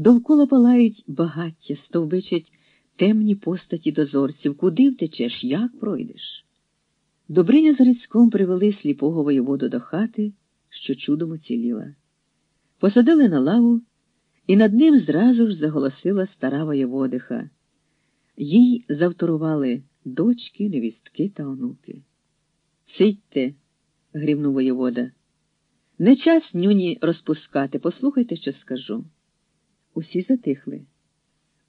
Довкола палають багаття, стовбичать темні постаті дозорців. Куди втечеш, як пройдеш? Добриня з Грицьком привели сліпого воєводу до хати, що чудом оціліла. Посадили на лаву, і над ним зразу ж заголосила стара воєводиха. Їй завторували дочки, невістки та онуки. Сидьте, грівнув воєвода. Не час нюні розпускати, послухайте, що скажу. Усі затихли.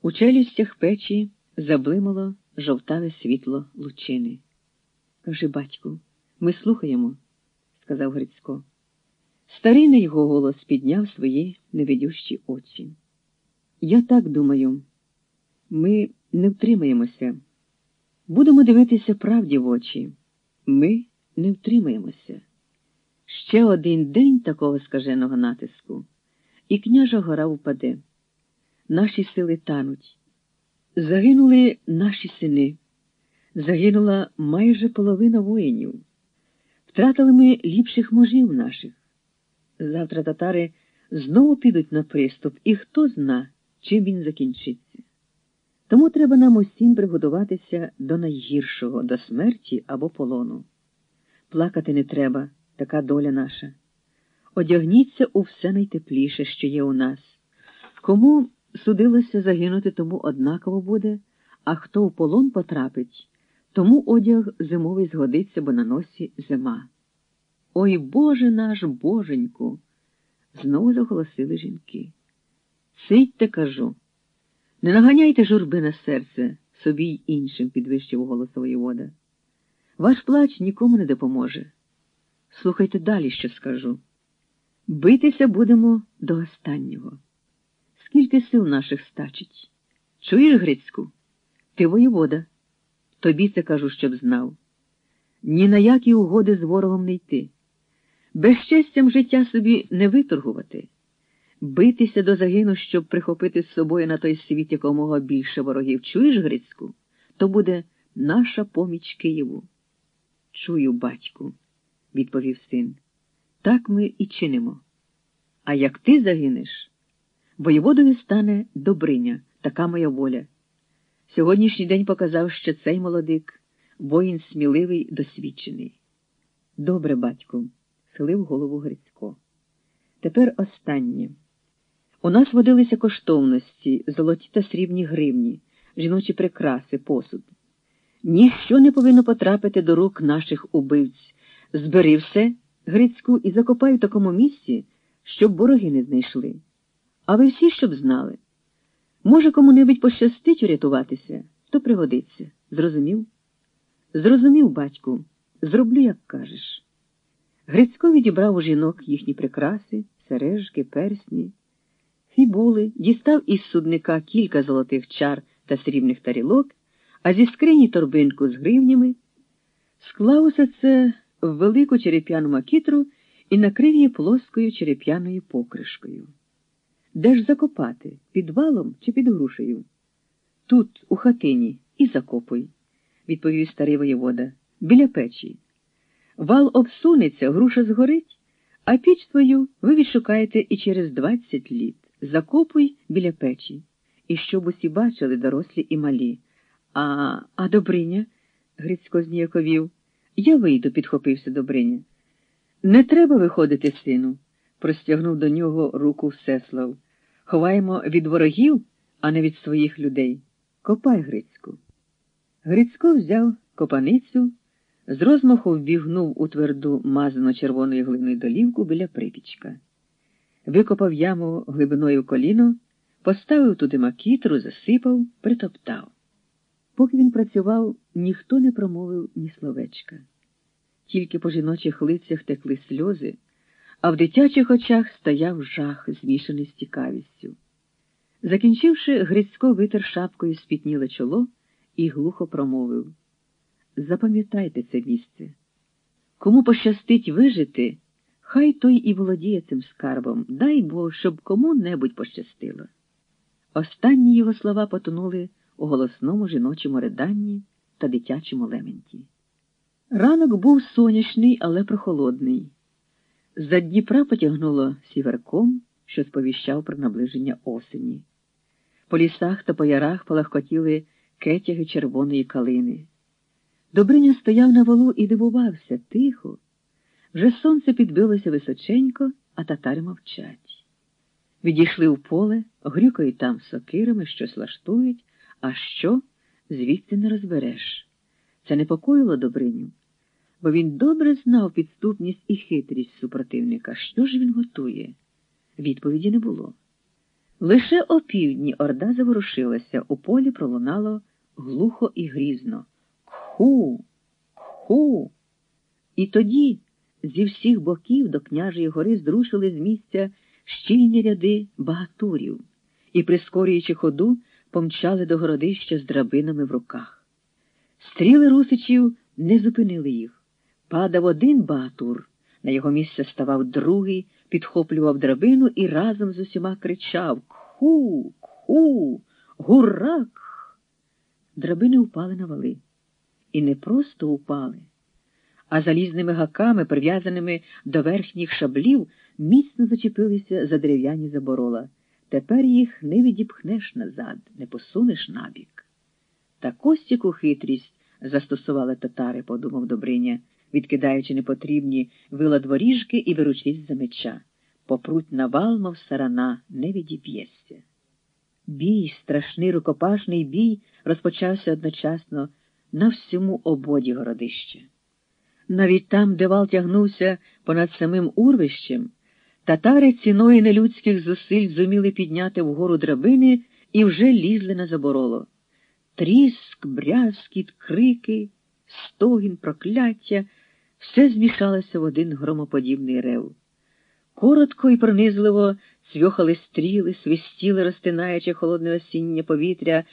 У челюстях печі заблимало жовтаве світло лучини. Каже батьку, ми слухаємо, сказав Грицько. Старий на його голос підняв свої невидющі очі. Я так думаю, ми не втримаємося. Будемо дивитися правді в очі. Ми не втримаємося. Ще один день такого скаженого натиску, і княжа гора впаде. Наші сили тануть. Загинули наші сини. Загинула майже половина воїнів. Втратили ми ліпших мужів наших. Завтра татари знову підуть на приступ, і хто зна, чим він закінчиться. Тому треба нам усім приготуватися до найгіршого, до смерті або полону. Плакати не треба, така доля наша. Одягніться у все найтепліше, що є у нас. Кому судилося загинути, тому однаково буде, а хто в полон потрапить, тому одяг зимовий згодиться, бо на носі зима. Ой Боже наш, боженьку, знову заголосили жінки. Сидьте, кажу, не наганяйте журби на серце, собі й іншим, підвищив голос воєвода. Ваш плач нікому не допоможе. Слухайте далі, що скажу. Битися будемо до останнього. Скільки сил наших стачить? Чуєш, Грицьку? Ти воєвода. Тобі це кажу, щоб знав. Ні на які угоди з ворогом не йти. Безчестям життя собі не виторгувати, битися до загину, щоб прихопити з собою на той світ якомога більше ворогів. Чуєш, Грицьку? То буде наша поміч Києву. Чую, батьку, відповів син. Так ми і чинимо. А як ти загинеш, воєводою стане Добриня, така моя воля. Сьогоднішній день показав, що цей молодик воїн сміливий, досвідчений. Добре, батьку, схилив голову Грицько. Тепер останнє. У нас водилися коштовності, золоті та срібні гривні, жіночі прикраси, посуд. Ніщо не повинно потрапити до рук наших убивць. Збери все, Грицьку, і закопай в такому місці, щоб вороги не знайшли. А ви всі щоб знали. Може, кому-небудь пощастить урятуватися, то пригодиться. Зрозумів? Зрозумів, батьку, зроблю, як кажеш. Грицько відібрав у жінок їхні прикраси, сережки, персні, фібули, дістав із судника кілька золотих чар та срібних тарілок, а зі скрині торбинку з гривнями, склав усе це в велику череп'яну макітру і накрив її плоскою череп'яною покришкою. Де ж закопати? Під валом чи під грушею? Тут, у хатині, і закопуй, відповів старий воєвода, біля печі. Вал обсунеться, груша згорить, а піч твою ви відшукаєте і через двадцять літ. Закопуй біля печі, і щоб усі бачили дорослі і малі. А а Добриня, Грицько зніяковів, я вийду, підхопився Добриня. Не треба виходити, сину, простягнув до нього руку Всеслав. Ховаємо від ворогів, а не від своїх людей. Копай, Грицьку. Грицько взяв копаницю, з розмаху вбігнув у тверду мазану червоною глиною долівку біля припічка. Викопав яму глибиною коліно, поставив туди макітру, засипав, притоптав. Поки він працював, ніхто не промовив ні словечка. Тільки по жіночих лицях текли сльози, а в дитячих очах стояв жах, змішаний з цікавістю. Закінчивши, Грицько витер шапкою спітніле чоло і глухо промовив Запам'ятайте це місце. Кому пощастить вижити, хай той і володіє цим скарбом, дай Бог, щоб кому-небудь пощастило. Останні його слова потонули у голосному жіночому риданні та дитячому лементі. Ранок був сонячний, але прохолодний. За Дніпра потягнуло сіверком, що сповіщав про наближення осені. По лісах та по ярах полагкотіли кетяги червоної калини. Добриня стояв на волу і дивувався тихо. Вже сонце підбилося височенько, а татари мовчать. Відійшли в поле, грюкають там сокирами, щось лаштують, а що звідси не розбереш. Це непокоїло Добриню, бо він добре знав підступність і хитрість супротивника. Що ж він готує? Відповіді не було. Лише опівдні орда заворушилася, у полі пролунало глухо і грізно. Кху, кху. І тоді зі всіх боків до княжої гори зрушили з місця щільні ряди багатурів і, прискорюючи ходу, помчали до городища з драбинами в руках. Стріли русичів не зупинили їх. Падав один багатур, на його місце ставав другий, підхоплював драбину і разом з усіма кричав Кху, кху, гурак. Драбини упали на вали. І не просто упали, а залізними гаками, прив'язаними до верхніх шаблів, міцно зачепилися за дерев'яні заборола. Тепер їх не відіпхнеш назад, не посунеш набік. Та костіку хитрість застосували татари, подумав Добриня, відкидаючи непотрібні вила дворіжки і беручись за меча. Попруть на вал, мов сарана, не відіб'єшся. Бій, страшний рукопашний бій, розпочався одночасно на всьому ободі городища. Навіть там, де вал тягнувся понад самим урвищем, татари ціною нелюдських зусиль зуміли підняти вгору драбини і вже лізли на забороло. Тріск, брязкіт, крики, стогін, прокляття все змішалося в один громоподібний рев. Коротко і пронизливо цвьохали стріли, свистіли, розтинаючи холодне осіннє повітря.